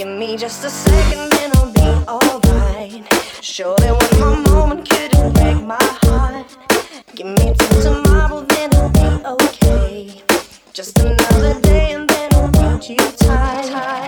Give me just a second and I'll be alright. Sure, one more moment, couldn't break my heart. Give me till tomorrow, then I'll be okay. Just another day and then I'll need you tight.